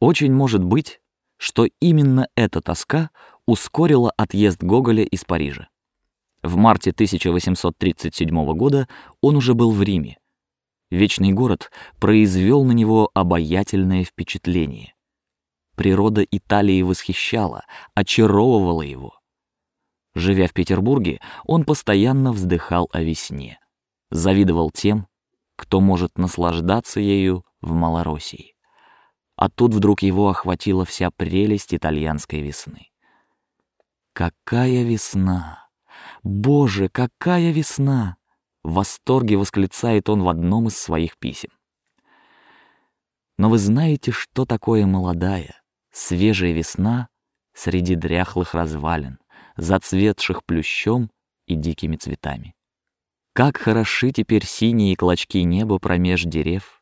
Очень может быть, что именно эта тоска ускорила отъезд Гоголя из Парижа. В марте 1837 года он уже был в Риме. Вечный город произвел на него обаятельное впечатление. Природа Италии восхищала, очаровывала его. Живя в Петербурге, он постоянно вздыхал о весне, завидовал тем, кто может наслаждаться ею в Малороссии. А тут вдруг его охватила вся прелесть итальянской весны. Какая весна! Боже, какая весна! В восторге восклицает он в одном из своих писем. Но вы знаете, что такое молодая, свежая весна среди дряхлых развалин, зацветших плющом и дикими цветами? Как хороши теперь синие клочки неба промеж дерев,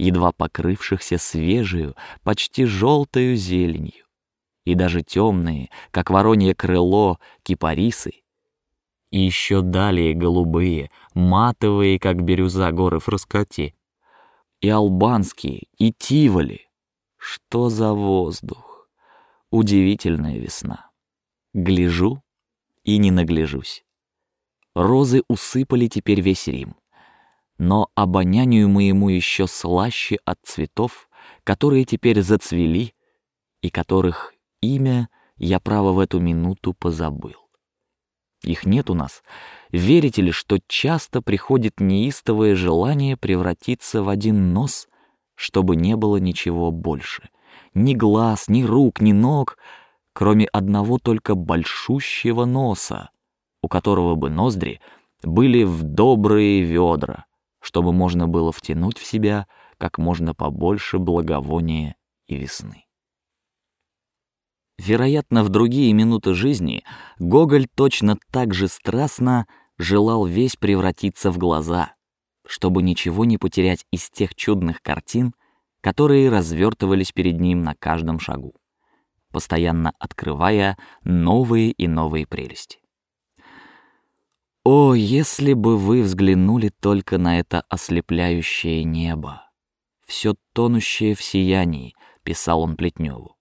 едва покрывшихся свежую, почти желтую зеленью, и даже темные, как воронье крыло, кипарисы, и еще далее голубые, матовые, как бирюза горы Фраскоти, и албанские, и тиволи. Что за воздух! Удивительная весна. Гляжу и не нагляжусь. Розы усыпали теперь весь Рим, но обонянию моему еще слаще от цветов, которые теперь зацвели и которых имя я право в эту минуту позабыл. Их нет у нас. Верите ли, что часто приходит неистовое желание превратиться в один нос, чтобы не было ничего больше, ни глаз, ни рук, ни ног, кроме одного только большущего носа, у которого бы ноздри были в добрые ведра, чтобы можно было втянуть в себя как можно побольше благовония и весны. Вероятно, в другие минуты жизни Гоголь точно так же страстно желал весь превратиться в глаза, чтобы ничего не потерять из тех чудных картин, которые развертывались перед ним на каждом шагу, постоянно открывая новые и новые прелести. О, если бы вы взглянули только на это ослепляющее небо, все тонущее в сиянии, писал он Плетневу.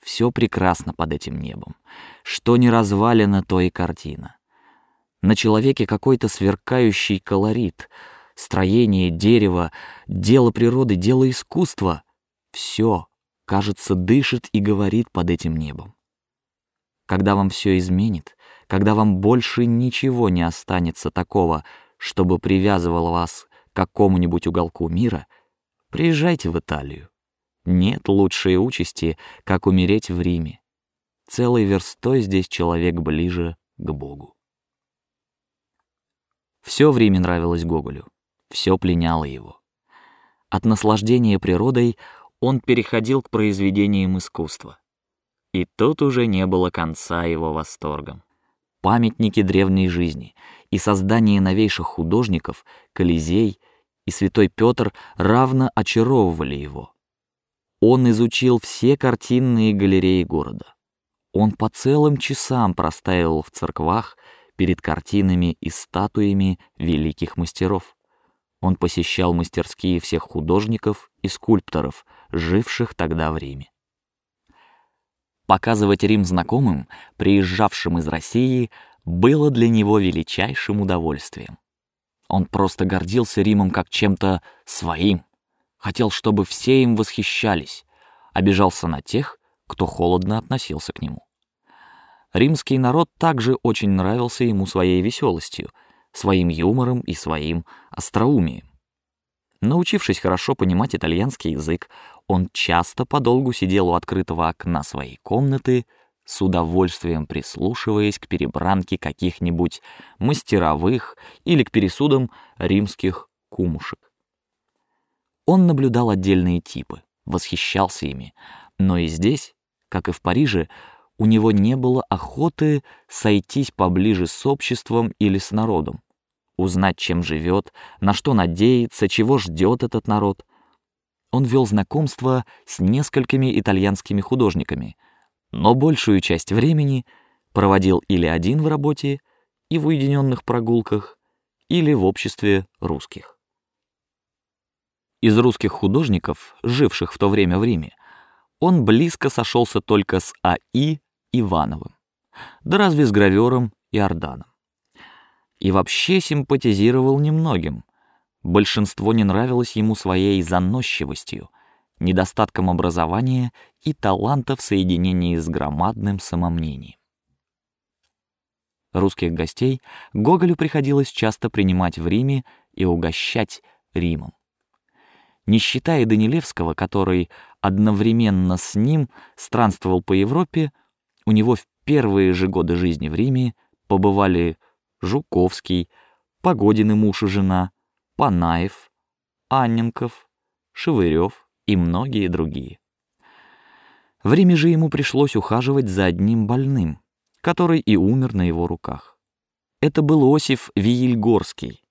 Все прекрасно под этим небом. Что не развалено, то и картина. На человеке какой-то сверкающий колорит, строение, дерево, дело природы, дело искусства. Все, кажется, дышит и говорит под этим небом. Когда вам все изменит, когда вам больше ничего не останется такого, чтобы привязывало вас к какому-нибудь уголку мира, приезжайте в Италию. Нет лучшей участи, как умереть в Риме. Целой верстой здесь человек ближе к Богу. Все в Риме нравилось Гоголю, все пленяло его. От наслаждения природой он переходил к произведениям искусства, и тут уже не было конца его восторгам. Памятники древней жизни и создание новейших художников, Колизей и Святой Петр равно очаровывали его. Он изучил все картинные галереи города. Он по целым часам простаивал в церквах перед картинами и статуями великих мастеров. Он посещал мастерские всех художников и скульпторов, живших тогда в Риме. Показывать Рим знакомым, приезжавшим из России, было для него величайшим удовольствием. Он просто гордился Римом как чем-то своим, хотел, чтобы все им восхищались, обижался на тех, кто холодно относился к нему. Римский народ также очень нравился ему своей веселостью, своим юмором и своим остроумием. Научившись хорошо понимать итальянский язык, он часто подолгу сидел у открытого окна своей комнаты, с удовольствием прислушиваясь к перебранке каких-нибудь мастеровых или к пересудам римских кумушек. Он наблюдал отдельные типы, восхищался ими, но и здесь, как и в Париже, у него не было охоты сойтись поближе с обществом или с народом, узнать, чем живет, на что надеется, чего ждет этот народ. Он вел знакомство с несколькими итальянскими художниками, но большую часть времени проводил или один в работе и в уединенных прогулках, или в обществе русских. Из русских художников, живших в то время в Риме, он близко сошелся только с А.И. Ивановым, да разве с гравером и Орданом. И вообще симпатизировал немногим. Большинство не нравилось ему своей заносчивостью, недостатком образования и таланта в соединении с громадным самомнением. Русских гостей Гоголю приходилось часто принимать в Риме и угощать Римом. Не считая Данилевского, который одновременно с ним странствовал по Европе, у него в первые же годы жизни в Риме побывали Жуковский, Погодин и муж и жена, Панаев, Анненков, Шевырев и многие другие. В Риме же ему пришлось ухаживать за одним больным, который и умер на его руках. Это был Осиф Виельгорский,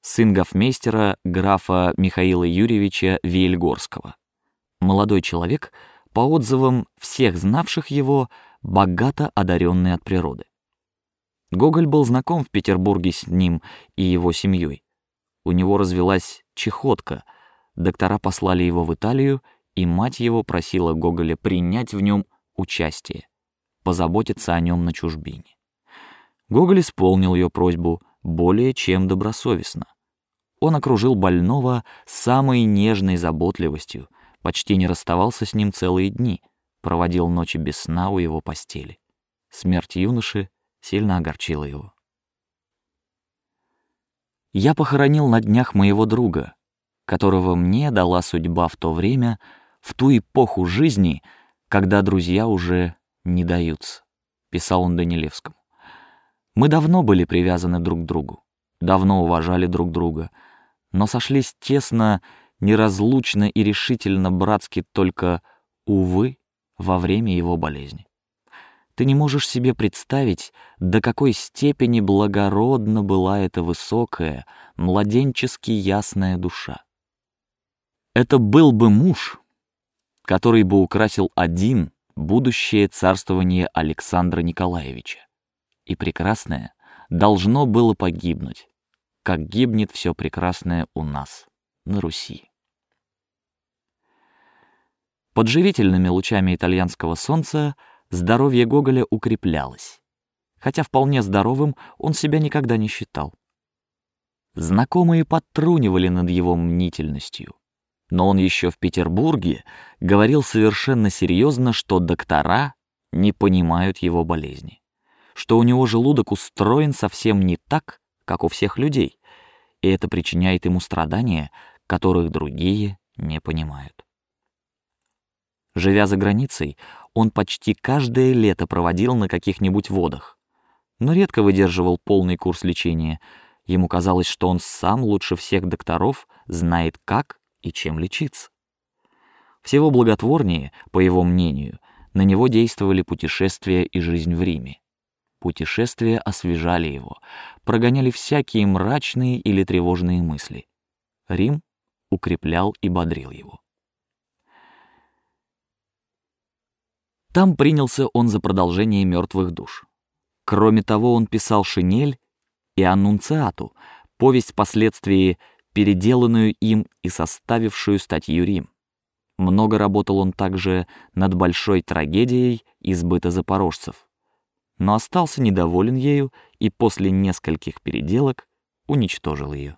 сын гофмейстера графа Михаила Юрьевича Виельгорского. Молодой человек, по отзывам всех знавших его, богато одаренный от природы. Гоголь был знаком в Петербурге с ним и его семьей. У него развелась чехотка. Доктора послали его в Италию, и мать его просила Гоголя принять в нем участие позаботиться о нем на чужбине. Гоголь исполнил ее просьбу более чем добросовестно. Он окружил больного самой нежной заботливостью, почти не расставался с ним целые дни, проводил ночи без сна у его постели. Смерть юноши сильно огорчила его. Я похоронил на днях моего друга, которого мне дала судьба в то время, в ту эпоху жизни, когда друзья уже не даются, писал он Данилевскому. Мы давно были привязаны друг к другу, давно уважали друг друга, но сошлись тесно, неразлучно и решительно братски только, увы, во время его болезни. Ты не можешь себе представить, до какой степени благородна была эта высокая, младенчески ясная душа. Это был бы муж, который бы украсил один будущее царствование Александра Николаевича. И прекрасное должно было погибнуть, как гибнет все прекрасное у нас, на Руси. Под живительными лучами итальянского солнца здоровье Гоголя укреплялось, хотя вполне здоровым он себя никогда не считал. Знакомые подтрунивали над его мнительностью, но он еще в Петербурге говорил совершенно серьезно, что доктора не понимают его болезни, что у него желудок устроен совсем не так, как у всех людей, и это причиняет ему страдания, которых другие не понимают. Живя за границей, он почти каждое лето проводил на каких-нибудь водах, но редко выдерживал полный курс лечения. Ему казалось, что он сам лучше всех докторов знает, как и чем лечиться. Всего благотворнее, по его мнению, на него действовали путешествия и жизнь в Риме. Путешествия освежали его, прогоняли всякие мрачные или тревожные мысли. Рим укреплял и бодрил его. Там принялся он за продолжение мертвых душ. Кроме того, он писал шинель и аннунциату, повесть впоследствии переделанную им и составившую статью Рим. Много работал он также над большой трагедией избыта запорожцев, но остался недоволен ею и после нескольких переделок уничтожил ее.